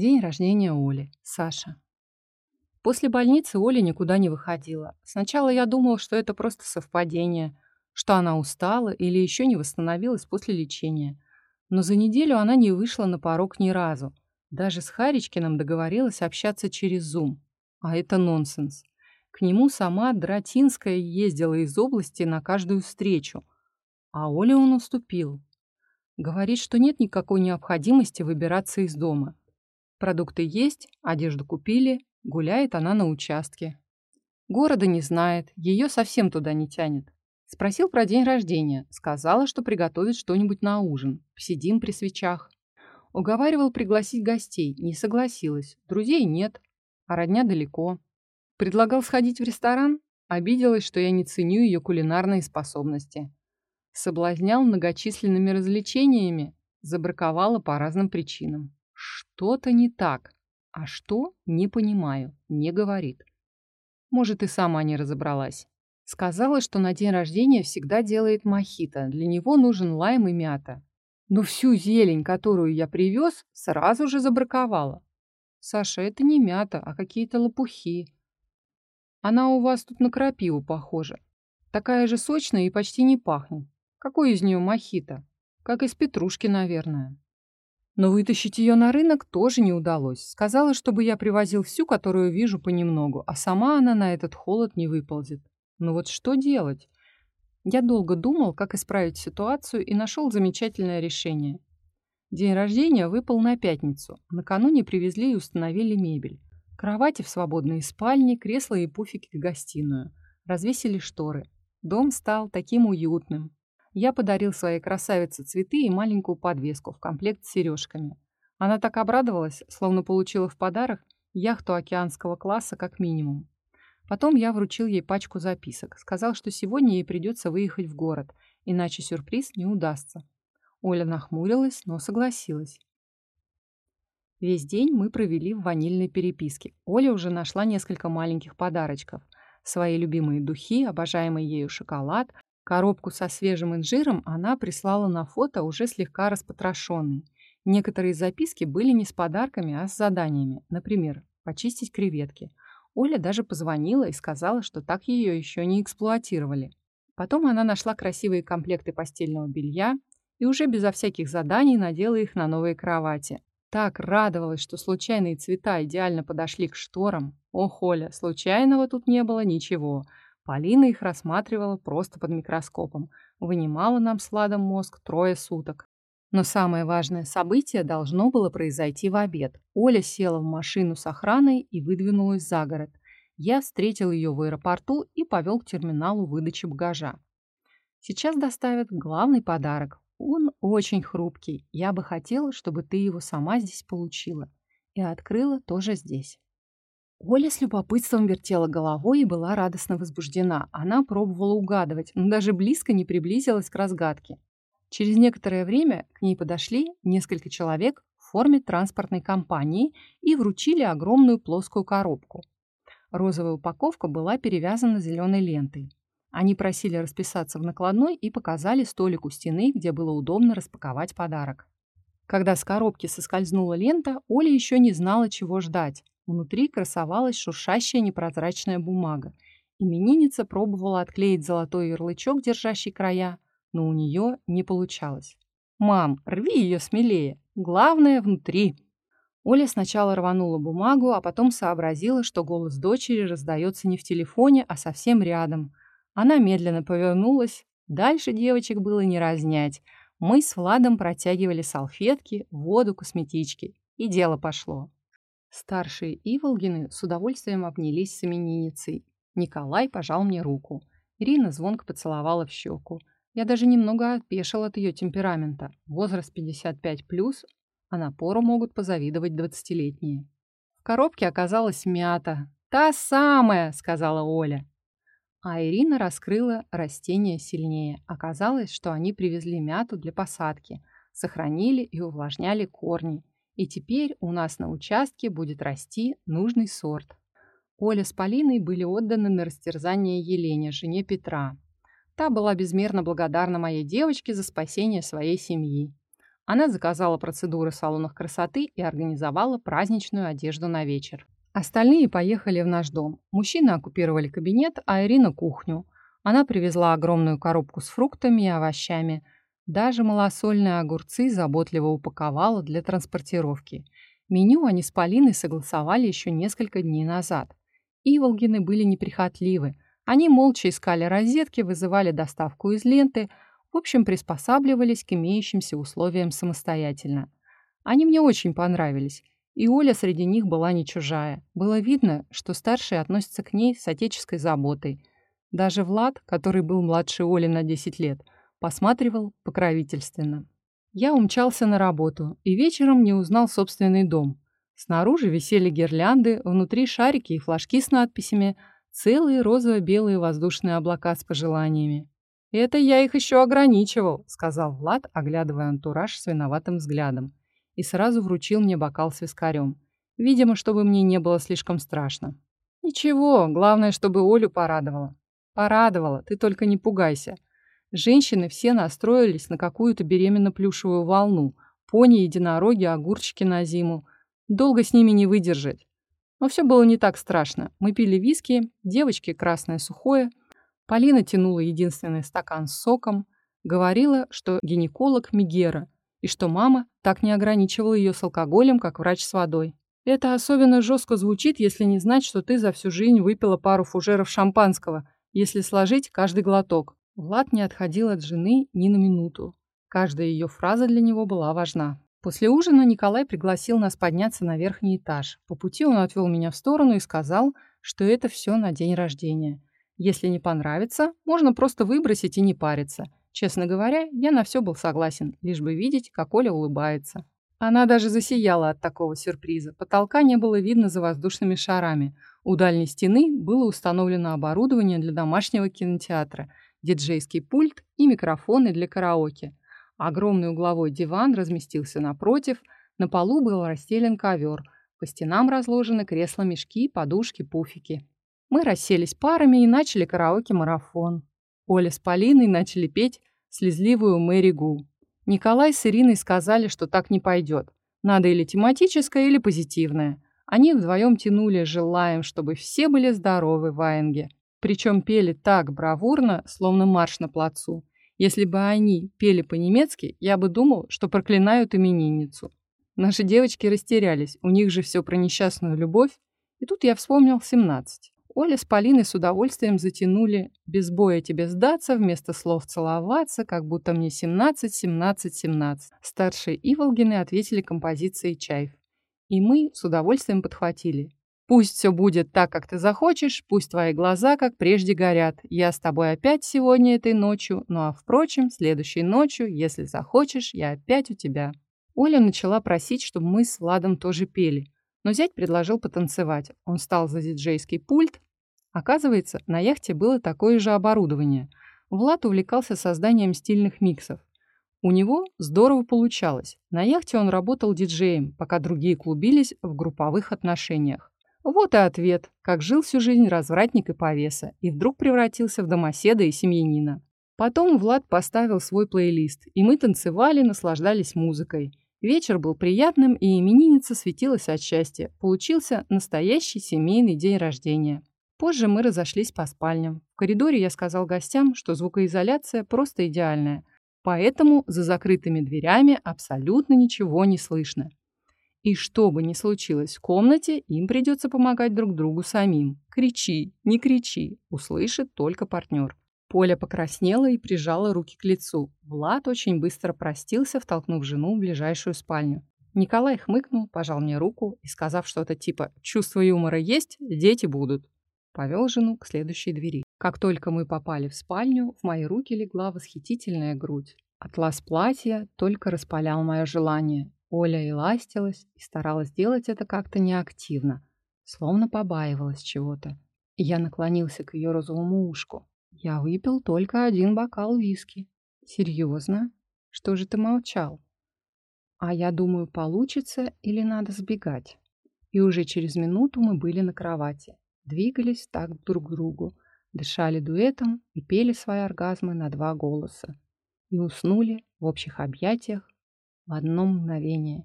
День рождения Оли. Саша. После больницы Оля никуда не выходила. Сначала я думал, что это просто совпадение, что она устала или еще не восстановилась после лечения. Но за неделю она не вышла на порог ни разу. Даже с Харичкиным договорилась общаться через Zoom. А это нонсенс. К нему сама Дратинская ездила из области на каждую встречу. А Оле он уступил. Говорит, что нет никакой необходимости выбираться из дома. Продукты есть, одежду купили, гуляет она на участке. Города не знает, ее совсем туда не тянет. Спросил про день рождения, сказала, что приготовит что-нибудь на ужин. Сидим при свечах. Уговаривал пригласить гостей, не согласилась. Друзей нет, а родня далеко. Предлагал сходить в ресторан, обиделась, что я не ценю ее кулинарные способности. Соблазнял многочисленными развлечениями, забраковала по разным причинам. Что-то не так. А что, не понимаю, не говорит. Может, и сама не разобралась. Сказала, что на день рождения всегда делает мохито. Для него нужен лайм и мята. Но всю зелень, которую я привез, сразу же забраковала. Саша, это не мята, а какие-то лопухи. Она у вас тут на крапиву похожа. Такая же сочная и почти не пахнет. Какой из нее мохито? Как из петрушки, наверное. Но вытащить ее на рынок тоже не удалось. Сказала, чтобы я привозил всю, которую вижу понемногу, а сама она на этот холод не выползет. Ну вот что делать? Я долго думал, как исправить ситуацию, и нашел замечательное решение. День рождения выпал на пятницу. Накануне привезли и установили мебель. Кровати в свободной спальне, кресла и пуфики в гостиную. Развесили шторы. Дом стал таким уютным, я подарил своей красавице цветы и маленькую подвеску в комплект с сережками. Она так обрадовалась, словно получила в подарок яхту океанского класса как минимум. Потом я вручил ей пачку записок, сказал, что сегодня ей придется выехать в город, иначе сюрприз не удастся. Оля нахмурилась, но согласилась. Весь день мы провели в ванильной переписке. Оля уже нашла несколько маленьких подарочков. Свои любимые духи, обожаемый ею шоколад, Коробку со свежим инжиром она прислала на фото уже слегка распотрошенной. Некоторые записки были не с подарками, а с заданиями. Например, почистить креветки. Оля даже позвонила и сказала, что так ее еще не эксплуатировали. Потом она нашла красивые комплекты постельного белья и уже безо всяких заданий надела их на новые кровати. Так радовалась, что случайные цвета идеально подошли к шторам. Ох, Оля, случайного тут не было ничего. Полина их рассматривала просто под микроскопом, вынимала нам с Владом мозг трое суток. Но самое важное событие должно было произойти в обед. Оля села в машину с охраной и выдвинулась за город. Я встретил ее в аэропорту и повел к терминалу выдачи багажа. Сейчас доставят главный подарок. Он очень хрупкий. Я бы хотела, чтобы ты его сама здесь получила. И открыла тоже здесь. Оля с любопытством вертела головой и была радостно возбуждена. Она пробовала угадывать, но даже близко не приблизилась к разгадке. Через некоторое время к ней подошли несколько человек в форме транспортной компании и вручили огромную плоскую коробку. Розовая упаковка была перевязана зеленой лентой. Они просили расписаться в накладной и показали столик у стены, где было удобно распаковать подарок. Когда с коробки соскользнула лента, Оля еще не знала, чего ждать. Внутри красовалась шуршащая непрозрачная бумага. Именинница пробовала отклеить золотой ярлычок, держащий края, но у нее не получалось. «Мам, рви ее смелее! Главное, внутри!» Оля сначала рванула бумагу, а потом сообразила, что голос дочери раздается не в телефоне, а совсем рядом. Она медленно повернулась. Дальше девочек было не разнять. Мы с Владом протягивали салфетки, воду, косметички. И дело пошло. Старшие Иволгины с удовольствием обнялись с именинницей. Николай пожал мне руку. Ирина звонко поцеловала в щеку. Я даже немного опешил от ее темперамента. Возраст 55+, плюс, а напору могут позавидовать двадцатилетние. В коробке оказалась мята. «Та самая!» — сказала Оля. А Ирина раскрыла растения сильнее. Оказалось, что они привезли мяту для посадки, сохранили и увлажняли корни. И теперь у нас на участке будет расти нужный сорт. Оля с Полиной были отданы на растерзание Елене, жене Петра. Та была безмерно благодарна моей девочке за спасение своей семьи. Она заказала процедуры в салонах красоты и организовала праздничную одежду на вечер. Остальные поехали в наш дом. Мужчины оккупировали кабинет, а Ирина – кухню. Она привезла огромную коробку с фруктами и овощами. Даже малосольные огурцы заботливо упаковала для транспортировки. Меню они с Полиной согласовали еще несколько дней назад. Иволгины были неприхотливы. Они молча искали розетки, вызывали доставку из ленты, в общем, приспосабливались к имеющимся условиям самостоятельно. Они мне очень понравились, и Оля среди них была не чужая. Было видно, что старшие относятся к ней с отеческой заботой. Даже Влад, который был младше Оли на 10 лет, посматривал покровительственно. Я умчался на работу и вечером не узнал собственный дом. Снаружи висели гирлянды, внутри шарики и флажки с надписями, целые розово-белые воздушные облака с пожеланиями. «Это я их еще ограничивал», — сказал Влад, оглядывая антураж с виноватым взглядом, и сразу вручил мне бокал с вискарем. Видимо, чтобы мне не было слишком страшно. «Ничего, главное, чтобы Олю порадовала». «Порадовала, ты только не пугайся. Женщины все настроились на какую-то беременно-плюшевую волну. Пони, единороги, огурчики на зиму. Долго с ними не выдержать. Но все было не так страшно. Мы пили виски, девочки красное сухое. Полина тянула единственный стакан с соком. Говорила, что гинеколог Мигера, и что мама так не ограничивала ее с алкоголем, как врач с водой. Это особенно жестко звучит, если не знать, что ты за всю жизнь выпила пару фужеров шампанского, если сложить каждый глоток. Влад не отходил от жены ни на минуту. Каждая ее фраза для него была важна. После ужина Николай пригласил нас подняться на верхний этаж. По пути он отвел меня в сторону и сказал, что это все на день рождения. Если не понравится, можно просто выбросить и не париться. Честно говоря, я на все был согласен, лишь бы видеть, как Оля улыбается. Она даже засияла от такого сюрприза. Потолка не было видно за воздушными шарами. У дальней стены было установлено оборудование для домашнего кинотеатра – диджейский пульт и микрофоны для караоке. Огромный угловой диван разместился напротив, на полу был расстелен ковер, по стенам разложены кресла-мешки, подушки, пуфики. Мы расселись парами и начали караоке-марафон. Оля с Полиной начали петь слезливую Мэри Гу. Николай с Ириной сказали, что так не пойдет. Надо или тематическое, или позитивное. Они вдвоем тянули «Желаем, чтобы все были здоровы в Аенге». Причем пели так бравурно, словно марш на плацу. Если бы они пели по-немецки, я бы думал, что проклинают именинницу. Наши девочки растерялись, у них же все про несчастную любовь. И тут я вспомнил 17. Оля с Полиной с удовольствием затянули «без боя тебе сдаться» вместо слов «целоваться», как будто мне 17, 17, 17. Старшие Иволгины ответили композицией «Чайф». И мы с удовольствием подхватили Пусть все будет так, как ты захочешь, пусть твои глаза, как прежде, горят. Я с тобой опять сегодня этой ночью, ну а, впрочем, следующей ночью, если захочешь, я опять у тебя». Оля начала просить, чтобы мы с Владом тоже пели. Но зять предложил потанцевать. Он встал за диджейский пульт. Оказывается, на яхте было такое же оборудование. Влад увлекался созданием стильных миксов. У него здорово получалось. На яхте он работал диджеем, пока другие клубились в групповых отношениях. Вот и ответ, как жил всю жизнь развратник и повеса, и вдруг превратился в домоседа и семьянина. Потом Влад поставил свой плейлист, и мы танцевали, наслаждались музыкой. Вечер был приятным, и именинница светилась от счастья. Получился настоящий семейный день рождения. Позже мы разошлись по спальням. В коридоре я сказал гостям, что звукоизоляция просто идеальная. Поэтому за закрытыми дверями абсолютно ничего не слышно. И что бы ни случилось в комнате, им придется помогать друг другу самим. Кричи, не кричи, услышит только партнер. Поля покраснела и прижала руки к лицу. Влад очень быстро простился, втолкнув жену в ближайшую спальню. Николай хмыкнул, пожал мне руку и, сказав что-то типа «чувство юмора есть, дети будут», повел жену к следующей двери. Как только мы попали в спальню, в мои руки легла восхитительная грудь. Атлас платья только распалял мое желание. Оля и ластилась, и старалась делать это как-то неактивно, словно побаивалась чего-то. Я наклонился к ее розовому ушку. Я выпил только один бокал виски. Серьезно? Что же ты молчал? А я думаю, получится или надо сбегать. И уже через минуту мы были на кровати. Двигались так друг к другу, дышали дуэтом и пели свои оргазмы на два голоса. И уснули в общих объятиях в одно мгновение.